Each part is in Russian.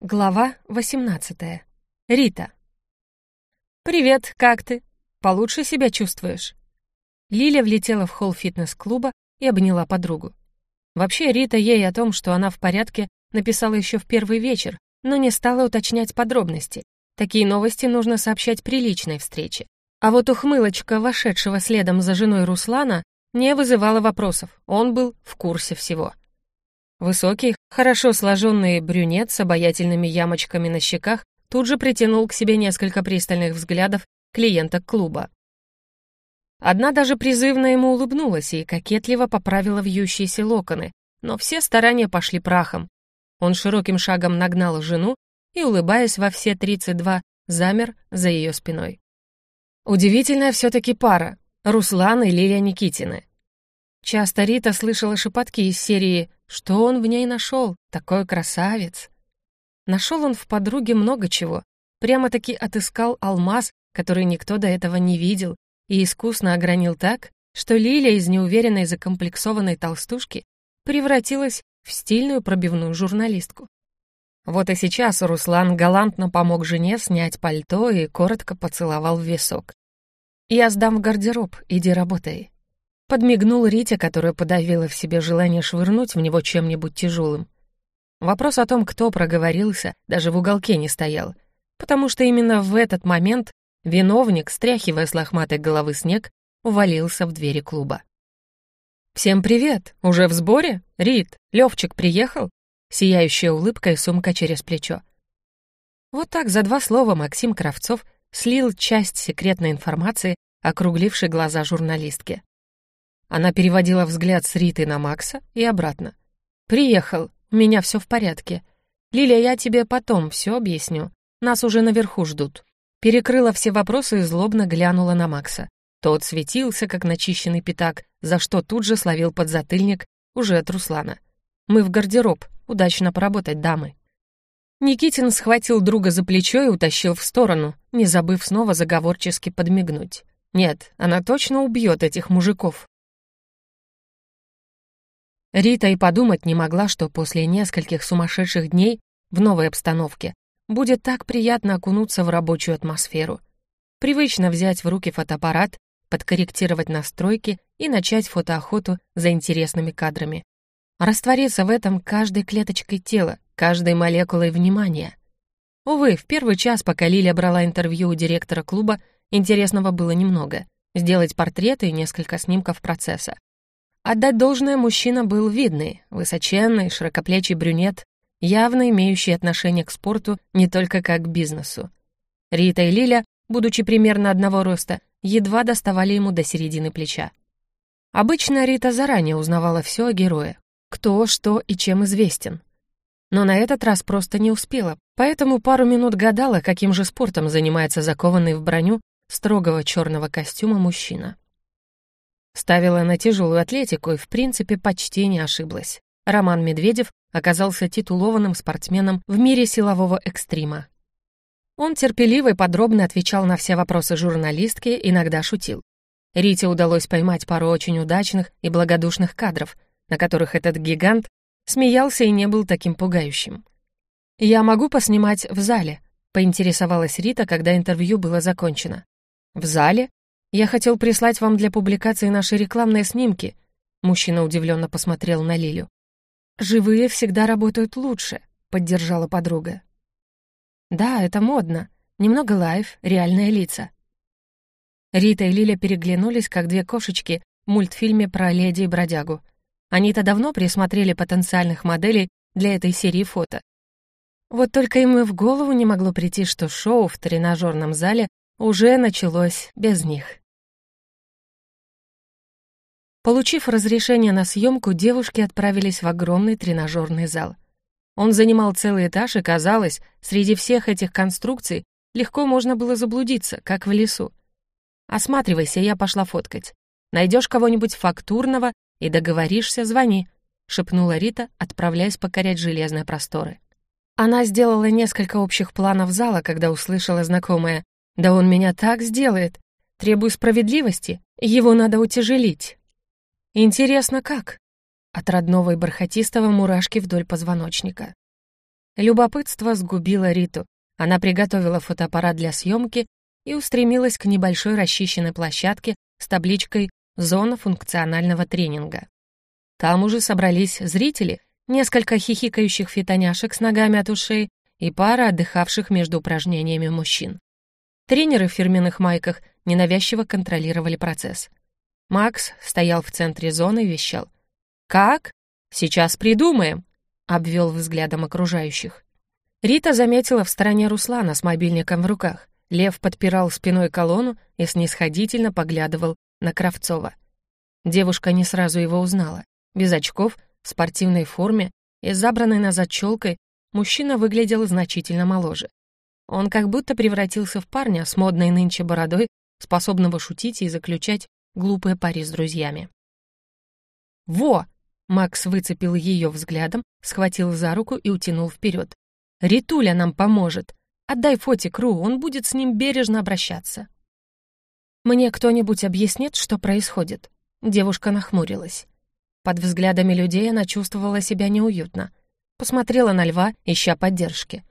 Глава 18. Рита. «Привет, как ты? Получше себя чувствуешь?» Лиля влетела в холл фитнес-клуба и обняла подругу. Вообще, Рита ей о том, что она в порядке, написала еще в первый вечер, но не стала уточнять подробности. Такие новости нужно сообщать при личной встрече. А вот ухмылочка, вошедшего следом за женой Руслана, не вызывала вопросов, он был в курсе всего. Высокий, хорошо сложенный брюнет с обаятельными ямочками на щеках тут же притянул к себе несколько пристальных взглядов клиенток клуба. Одна даже призывно ему улыбнулась и кокетливо поправила вьющиеся локоны, но все старания пошли прахом. Он широким шагом нагнал жену и, улыбаясь во все 32, замер за ее спиной. Удивительная все-таки пара — Руслан и Лилия Никитины. Часто Рита слышала шепотки из серии «Что он в ней нашел? Такой красавец!» Нашел он в подруге много чего. Прямо-таки отыскал алмаз, который никто до этого не видел, и искусно огранил так, что Лиля из неуверенной закомплексованной толстушки превратилась в стильную пробивную журналистку. Вот и сейчас Руслан галантно помог жене снять пальто и коротко поцеловал в висок. «Я сдам в гардероб, иди работай», Подмигнул Рите, которая подавила в себе желание швырнуть в него чем-нибудь тяжелым. Вопрос о том, кто проговорился, даже в уголке не стоял, потому что именно в этот момент виновник, стряхивая с лохматой головы снег, увалился в двери клуба. «Всем привет! Уже в сборе? Рит, Левчик приехал?» Сияющая улыбка и сумка через плечо. Вот так за два слова Максим Кравцов слил часть секретной информации, округлившей глаза журналистки. Она переводила взгляд с Риты на Макса и обратно. «Приехал, у меня все в порядке. Лилия, я тебе потом все объясню. Нас уже наверху ждут». Перекрыла все вопросы и злобно глянула на Макса. Тот светился, как начищенный пятак, за что тут же словил подзатыльник уже от Руслана. «Мы в гардероб. Удачно поработать, дамы». Никитин схватил друга за плечо и утащил в сторону, не забыв снова заговорчески подмигнуть. «Нет, она точно убьет этих мужиков, Рита и подумать не могла, что после нескольких сумасшедших дней в новой обстановке будет так приятно окунуться в рабочую атмосферу. Привычно взять в руки фотоаппарат, подкорректировать настройки и начать фотоохоту за интересными кадрами. Раствориться в этом каждой клеточкой тела, каждой молекулой внимания. Увы, в первый час, пока Лиля брала интервью у директора клуба, интересного было немного. Сделать портреты и несколько снимков процесса. Отдать должное мужчина был видный, высоченный, широкоплечий брюнет, явно имеющий отношение к спорту не только как к бизнесу. Рита и Лиля, будучи примерно одного роста, едва доставали ему до середины плеча. Обычно Рита заранее узнавала все о герое, кто, что и чем известен. Но на этот раз просто не успела, поэтому пару минут гадала, каким же спортом занимается закованный в броню строгого черного костюма мужчина. Ставила на тяжелую атлетику и, в принципе, почти не ошиблась. Роман Медведев оказался титулованным спортсменом в мире силового экстрима. Он терпеливо и подробно отвечал на все вопросы журналистки, иногда шутил. Рите удалось поймать пару очень удачных и благодушных кадров, на которых этот гигант смеялся и не был таким пугающим. «Я могу поснимать в зале», — поинтересовалась Рита, когда интервью было закончено. «В зале?» «Я хотел прислать вам для публикации наши рекламные снимки», мужчина удивленно посмотрел на Лилю. «Живые всегда работают лучше», — поддержала подруга. «Да, это модно. Немного live, реальные лица». Рита и Лиля переглянулись, как две кошечки в мультфильме про леди и бродягу. Они-то давно присмотрели потенциальных моделей для этой серии фото. Вот только им и в голову не могло прийти, что шоу в тренажерном зале уже началось без них. Получив разрешение на съемку, девушки отправились в огромный тренажерный зал. Он занимал целый этаж, и казалось, среди всех этих конструкций легко можно было заблудиться, как в лесу. «Осматривайся, я пошла фоткать. Найдешь кого-нибудь фактурного и договоришься, звони», — шепнула Рита, отправляясь покорять железные просторы. Она сделала несколько общих планов зала, когда услышала знакомое да он меня так сделает. Требую справедливости, его надо утяжелить. Интересно, как? От родного и бархатистого мурашки вдоль позвоночника. Любопытство сгубило Риту. Она приготовила фотоаппарат для съемки и устремилась к небольшой расчищенной площадке с табличкой «Зона функционального тренинга». Там уже собрались зрители, несколько хихикающих фитоняшек с ногами от ушей и пара отдыхавших между упражнениями мужчин. Тренеры в фирменных майках ненавязчиво контролировали процесс. Макс стоял в центре зоны и вещал. «Как? Сейчас придумаем!» — обвел взглядом окружающих. Рита заметила в стороне Руслана с мобильником в руках. Лев подпирал спиной колонну и снисходительно поглядывал на Кравцова. Девушка не сразу его узнала. Без очков, в спортивной форме и забранной назад челкой мужчина выглядел значительно моложе. Он как будто превратился в парня с модной нынче бородой, способного шутить и заключать глупые пари с друзьями. «Во!» — Макс выцепил ее взглядом, схватил за руку и утянул вперед. «Ритуля нам поможет. Отдай фотик Ру, он будет с ним бережно обращаться». «Мне кто-нибудь объяснит, что происходит?» Девушка нахмурилась. Под взглядами людей она чувствовала себя неуютно. Посмотрела на льва, ища поддержки.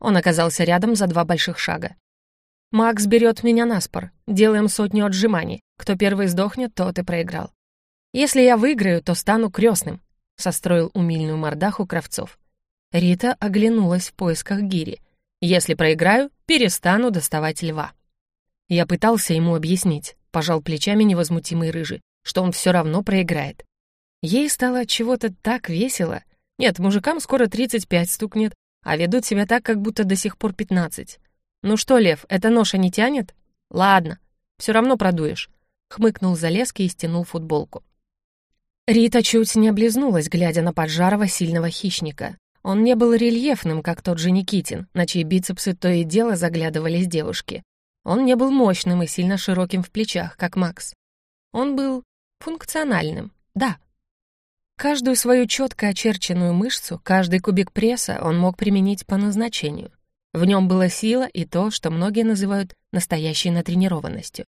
Он оказался рядом за два больших шага. «Макс берет меня на спор. Делаем сотню отжиманий. Кто первый сдохнет, тот и проиграл. Если я выиграю, то стану крестным», — состроил умильную мордаху Кравцов. Рита оглянулась в поисках гири. «Если проиграю, перестану доставать льва». Я пытался ему объяснить, пожал плечами невозмутимый рыжий, что он все равно проиграет. Ей стало чего-то так весело. Нет, мужикам скоро 35 стукнет, а ведут себя так, как будто до сих пор пятнадцать. «Ну что, Лев, эта ноша не тянет?» «Ладно, все равно продуешь», — хмыкнул Залеский и стянул футболку. Рита чуть не облизнулась, глядя на поджарого сильного хищника. Он не был рельефным, как тот же Никитин, на чьи бицепсы то и дело заглядывались девушки. Он не был мощным и сильно широким в плечах, как Макс. Он был функциональным, да, Каждую свою четко очерченную мышцу, каждый кубик пресса он мог применить по назначению. В нем была сила и то, что многие называют настоящей натренированностью.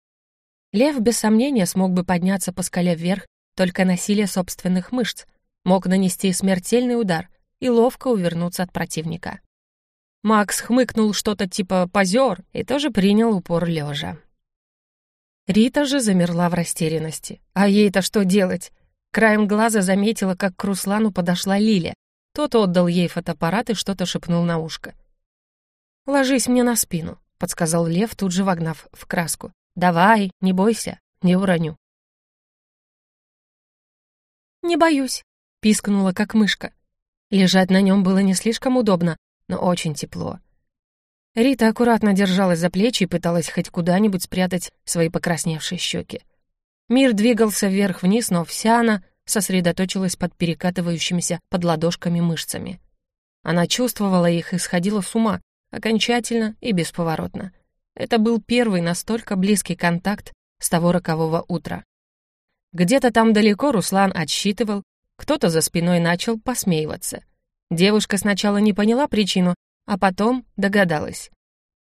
Лев, без сомнения, смог бы подняться по скале вверх только на силе собственных мышц, мог нанести смертельный удар и ловко увернуться от противника. Макс хмыкнул что-то типа «позер» и тоже принял упор лежа. Рита же замерла в растерянности. А ей-то что делать? Краем глаза заметила, как к Руслану подошла Лиля. Тот отдал ей фотоаппарат и что-то шепнул на ушко. «Ложись мне на спину», — подсказал Лев, тут же вогнав в краску. «Давай, не бойся, не уроню». «Не боюсь», — пискнула, как мышка. Лежать на нем было не слишком удобно, но очень тепло. Рита аккуратно держалась за плечи и пыталась хоть куда-нибудь спрятать свои покрасневшие щеки. Мир двигался вверх-вниз, но вся она сосредоточилась под перекатывающимися под ладошками мышцами. Она чувствовала их и сходила с ума, окончательно и бесповоротно. Это был первый настолько близкий контакт с того рокового утра. Где-то там далеко Руслан отсчитывал, кто-то за спиной начал посмеиваться. Девушка сначала не поняла причину, а потом догадалась.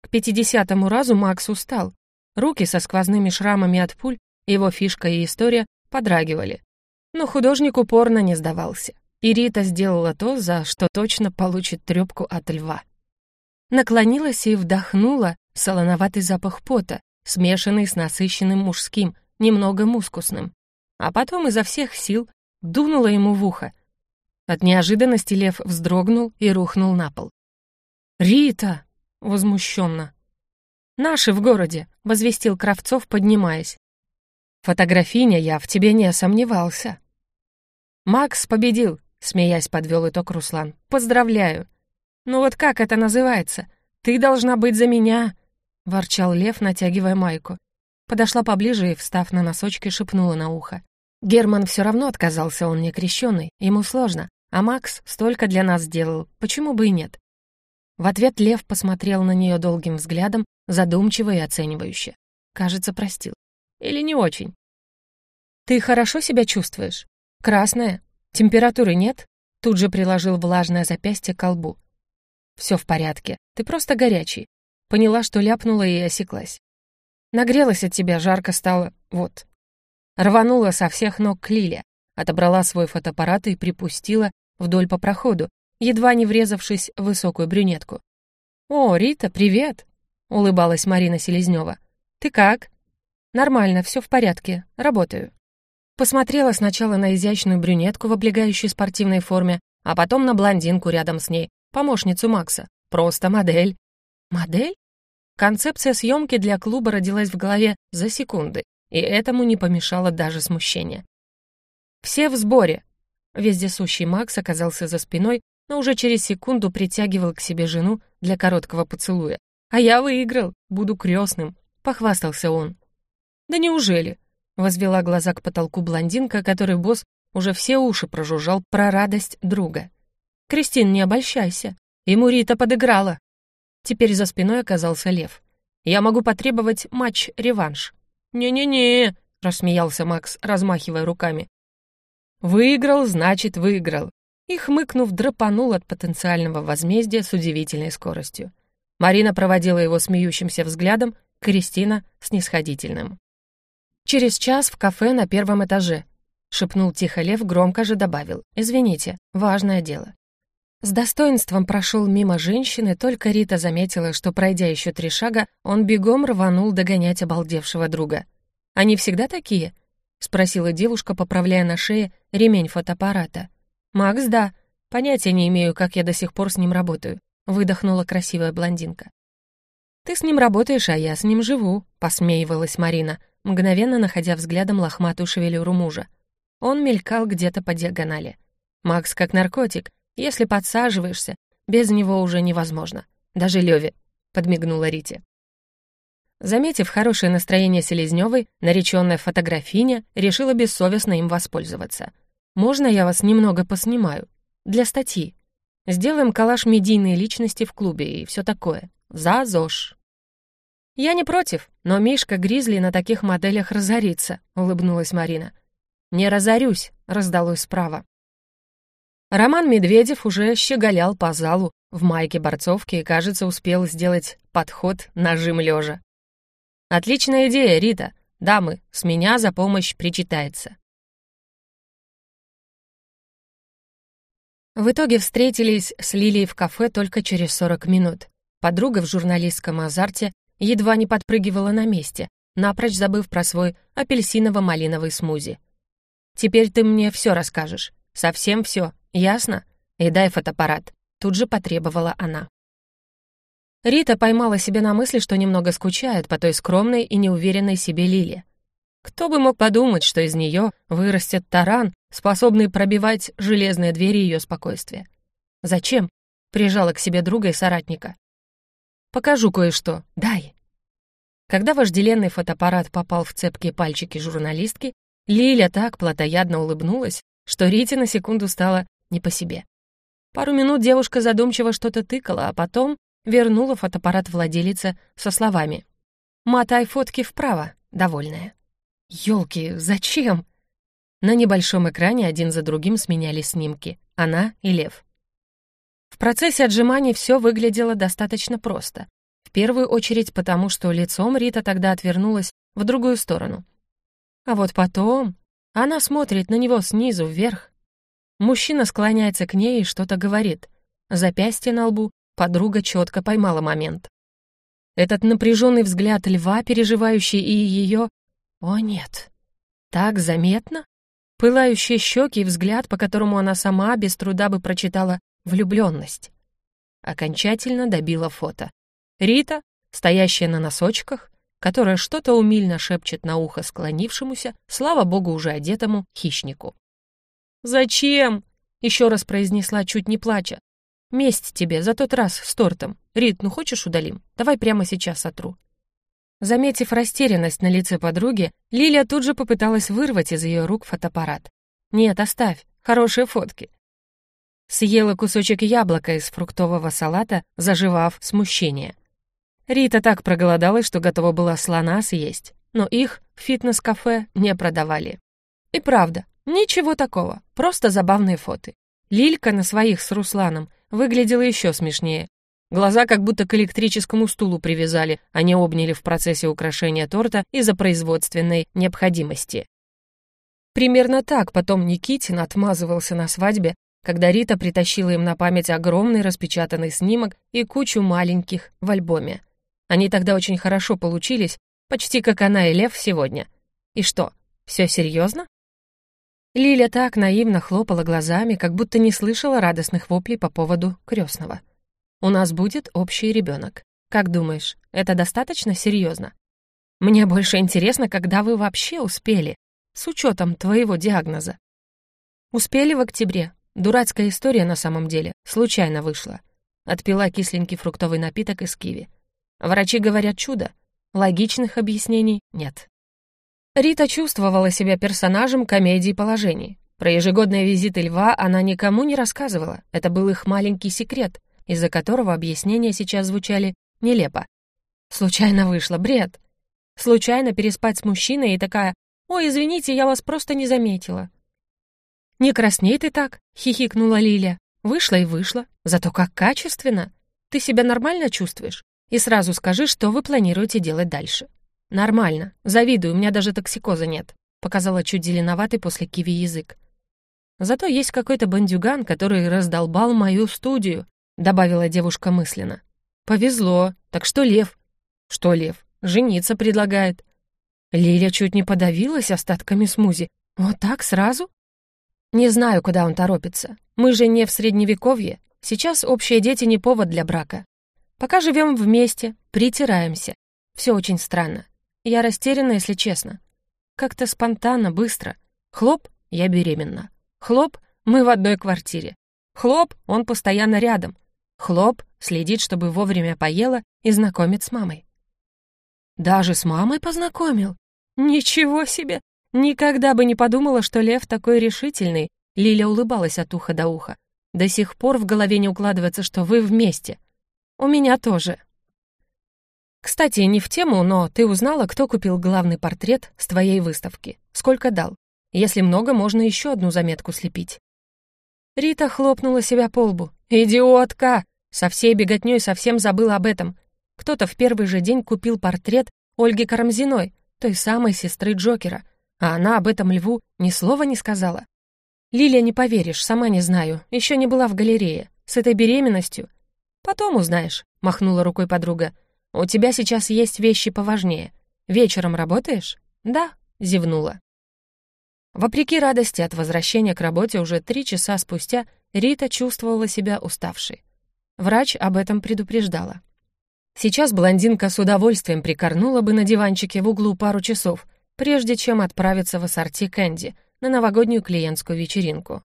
К пятидесятому разу Макс устал. Руки со сквозными шрамами от пуль его фишка и история подрагивали. Но художник упорно не сдавался. И Рита сделала то, за что точно получит трёпку от льва. Наклонилась и вдохнула солоноватый запах пота, смешанный с насыщенным мужским, немного мускусным. А потом изо всех сил дунула ему в ухо. От неожиданности лев вздрогнул и рухнул на пол. «Рита!» — возмущенно. «Наши в городе!» — возвестил Кравцов, поднимаясь. Фотографиня, я в тебе не сомневался. Макс победил, смеясь, подвел итог Руслан. Поздравляю. Ну вот как это называется? Ты должна быть за меня, ворчал Лев, натягивая майку. Подошла поближе и, встав на носочки, шепнула на ухо. Герман все равно отказался, он не крещеный, ему сложно. А Макс столько для нас сделал, почему бы и нет? В ответ Лев посмотрел на нее долгим взглядом, задумчиво и оценивающе. Кажется, простил. Или не очень? Ты хорошо себя чувствуешь? Красная? Температуры нет? Тут же приложил влажное запястье к колбу. Все в порядке, ты просто горячий. Поняла, что ляпнула и осеклась. Нагрелась от тебя, жарко стало, вот. Рванула со всех ног к Лиле, отобрала свой фотоаппарат и припустила вдоль по проходу, едва не врезавшись в высокую брюнетку. «О, Рита, привет!» — улыбалась Марина Селезнева. «Ты как?» «Нормально, все в порядке, работаю». Посмотрела сначала на изящную брюнетку в облегающей спортивной форме, а потом на блондинку рядом с ней, помощницу Макса. Просто модель. Модель? Концепция съемки для клуба родилась в голове за секунды, и этому не помешало даже смущение. «Все в сборе!» Вездесущий Макс оказался за спиной, но уже через секунду притягивал к себе жену для короткого поцелуя. «А я выиграл, буду крестным», — похвастался он. «Да неужели?» — возвела глаза к потолку блондинка, который босс уже все уши прожужжал про радость друга. «Кристин, не обольщайся. Ему Рита подыграла». Теперь за спиной оказался Лев. «Я могу потребовать матч-реванш». «Не-не-не», — рассмеялся Макс, размахивая руками. «Выиграл, значит, выиграл». И, хмыкнув, драпанул от потенциального возмездия с удивительной скоростью. Марина проводила его смеющимся взглядом, Кристина — снисходительным. Через час в кафе на первом этаже. — шепнул тихо Лев, громко же добавил. «Извините, важное дело». С достоинством прошел мимо женщины, только Рита заметила, что, пройдя еще три шага, он бегом рванул догонять обалдевшего друга. «Они всегда такие?» — спросила девушка, поправляя на шее ремень фотоаппарата. «Макс, да. Понятия не имею, как я до сих пор с ним работаю», — выдохнула красивая блондинка. «Ты с ним работаешь, а я с ним живу», — посмеивалась Марина, мгновенно находя взглядом лохматую шевелюру мужа. Он мелькал где-то по диагонали. Макс как наркотик. Если подсаживаешься, без него уже невозможно. Даже Леве, подмигнула Рите. Заметив хорошее настроение Селезневой, нареченная фотографиня решила бессовестно им воспользоваться. «Можно я вас немного поснимаю? Для статьи. Сделаем коллаж медийной личности в клубе и все такое. За ЗОЖ». «Я не против, но Мишка Гризли на таких моделях разорится», — улыбнулась Марина. «Не разорюсь», — раздалось справа. Роман Медведев уже щеголял по залу в майке борцовки и, кажется, успел сделать подход нажим лежа. «Отличная идея, Рита. Дамы, с меня за помощь причитается». В итоге встретились с Лилией в кафе только через 40 минут. Подруга в журналистском азарте едва не подпрыгивала на месте, напрочь забыв про свой апельсиново-малиновый смузи. Теперь ты мне все расскажешь. Совсем все, ясно? И дай фотоаппарат. Тут же потребовала она. Рита поймала себя на мысли, что немного скучает по той скромной и неуверенной себе Лиле. Кто бы мог подумать, что из нее вырастет таран, способный пробивать железные двери ее спокойствия. «Зачем?» — прижала к себе друга и соратника. «Покажу кое-что. Дай». Когда вожделенный фотоаппарат попал в цепкие пальчики журналистки, Лиля так плотоядно улыбнулась, что Рите на секунду стало не по себе. Пару минут девушка задумчиво что-то тыкала, а потом вернула фотоаппарат владелице со словами «Мотай фотки вправо, довольная». «Ёлки, зачем?» На небольшом экране один за другим сменяли снимки. Она и Лев. В процессе отжиманий все выглядело достаточно просто. В первую очередь потому, что лицом Рита тогда отвернулась в другую сторону. А вот потом она смотрит на него снизу вверх. Мужчина склоняется к ней и что-то говорит. Запястье на лбу подруга четко поймала момент. Этот напряженный взгляд льва, переживающий и ее... О нет! Так заметно? Пылающие щеки и взгляд, по которому она сама без труда бы прочитала влюбленность. Окончательно добила фото. Рита, стоящая на носочках, которая что-то умильно шепчет на ухо склонившемуся, слава богу, уже одетому хищнику. «Зачем?» — еще раз произнесла, чуть не плача. «Месть тебе за тот раз с тортом. Рит, ну хочешь удалим? Давай прямо сейчас сотру». Заметив растерянность на лице подруги, Лилия тут же попыталась вырвать из ее рук фотоаппарат. «Нет, оставь. Хорошие фотки». Съела кусочек яблока из фруктового салата, заживав смущение. Рита так проголодалась, что готова была слона съесть, но их в фитнес-кафе не продавали. И правда, ничего такого, просто забавные фото. Лилька на своих с Русланом выглядела еще смешнее. Глаза как будто к электрическому стулу привязали, они обняли в процессе украшения торта из-за производственной необходимости. Примерно так потом Никитин отмазывался на свадьбе когда Рита притащила им на память огромный распечатанный снимок и кучу маленьких в альбоме. Они тогда очень хорошо получились, почти как она и Лев сегодня. И что, все серьезно? Лиля так наивно хлопала глазами, как будто не слышала радостных воплей по поводу крестного. «У нас будет общий ребенок. Как думаешь, это достаточно серьезно? Мне больше интересно, когда вы вообще успели, с учетом твоего диагноза. Успели в октябре. Дурацкая история на самом деле, случайно вышла. Отпила кисленький фруктовый напиток из киви. Врачи говорят чудо. Логичных объяснений нет. Рита чувствовала себя персонажем комедии положений. Про ежегодные визиты льва она никому не рассказывала. Это был их маленький секрет, из-за которого объяснения сейчас звучали нелепо. Случайно вышло, бред. Случайно переспать с мужчиной и такая «Ой, извините, я вас просто не заметила». «Не красней ты так», — хихикнула Лиля. «Вышла и вышла, зато как качественно. Ты себя нормально чувствуешь? И сразу скажи, что вы планируете делать дальше». «Нормально. Завидую, у меня даже токсикоза нет», — показала чуть зеленоватый после киви язык. «Зато есть какой-то бандюган, который раздолбал мою студию», — добавила девушка мысленно. «Повезло. Так что Лев?» «Что Лев? Жениться предлагает». Лиля чуть не подавилась остатками смузи. «Вот так сразу?» «Не знаю, куда он торопится. Мы же не в Средневековье. Сейчас общие дети не повод для брака. Пока живем вместе, притираемся. Все очень странно. Я растеряна, если честно. Как-то спонтанно, быстро. Хлоп, я беременна. Хлоп, мы в одной квартире. Хлоп, он постоянно рядом. Хлоп, следит, чтобы вовремя поела и знакомит с мамой. Даже с мамой познакомил? Ничего себе! Никогда бы не подумала, что Лев такой решительный. Лиля улыбалась от уха до уха. До сих пор в голове не укладывается, что вы вместе. У меня тоже. Кстати, не в тему, но ты узнала, кто купил главный портрет с твоей выставки? Сколько дал? Если много, можно еще одну заметку слепить. Рита хлопнула себя по лбу. «Идиотка! Со всей беготней совсем забыла об этом. Кто-то в первый же день купил портрет Ольги Карамзиной, той самой сестры Джокера, а она об этом льву ни слова не сказала. Лилия, не поверишь, сама не знаю, еще не была в галерее. С этой беременностью «Потом узнаешь», — махнула рукой подруга. «У тебя сейчас есть вещи поважнее. Вечером работаешь?» «Да», — зевнула. Вопреки радости от возвращения к работе уже три часа спустя Рита чувствовала себя уставшей. Врач об этом предупреждала. Сейчас блондинка с удовольствием прикорнула бы на диванчике в углу пару часов, прежде чем отправиться в ассорти Кэнди на новогоднюю клиентскую вечеринку.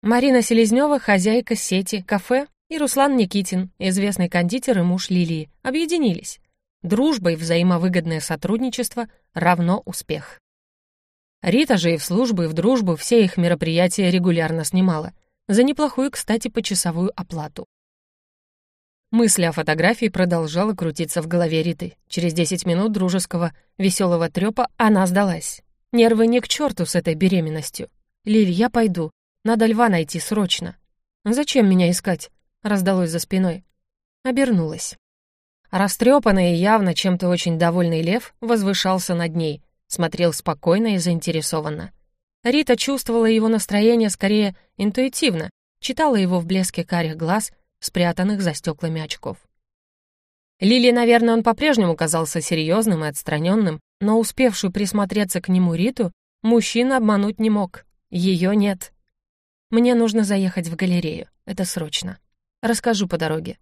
Марина Селезнева, хозяйка сети «Кафе», и Руслан Никитин, известный кондитер и муж Лилии, объединились. Дружба и взаимовыгодное сотрудничество равно успех. Рита же и в службу, и в дружбу все их мероприятия регулярно снимала. За неплохую, кстати, почасовую оплату. Мысль о фотографии продолжала крутиться в голове Риты. Через 10 минут дружеского, веселого трёпа она сдалась. Нервы не к черту с этой беременностью. «Лиль, я пойду. Надо льва найти срочно». «Зачем меня искать?» раздалось за спиной. Обернулась. Растрепанный и явно чем-то очень довольный лев возвышался над ней, смотрел спокойно и заинтересованно. Рита чувствовала его настроение скорее интуитивно, читала его в блеске карих глаз, спрятанных за стеклами очков. Лили, наверное, он по-прежнему казался серьезным и отстраненным, но успевшую присмотреться к нему Риту мужчина обмануть не мог. Ее нет. Мне нужно заехать в галерею. Это срочно. Расскажу по дороге.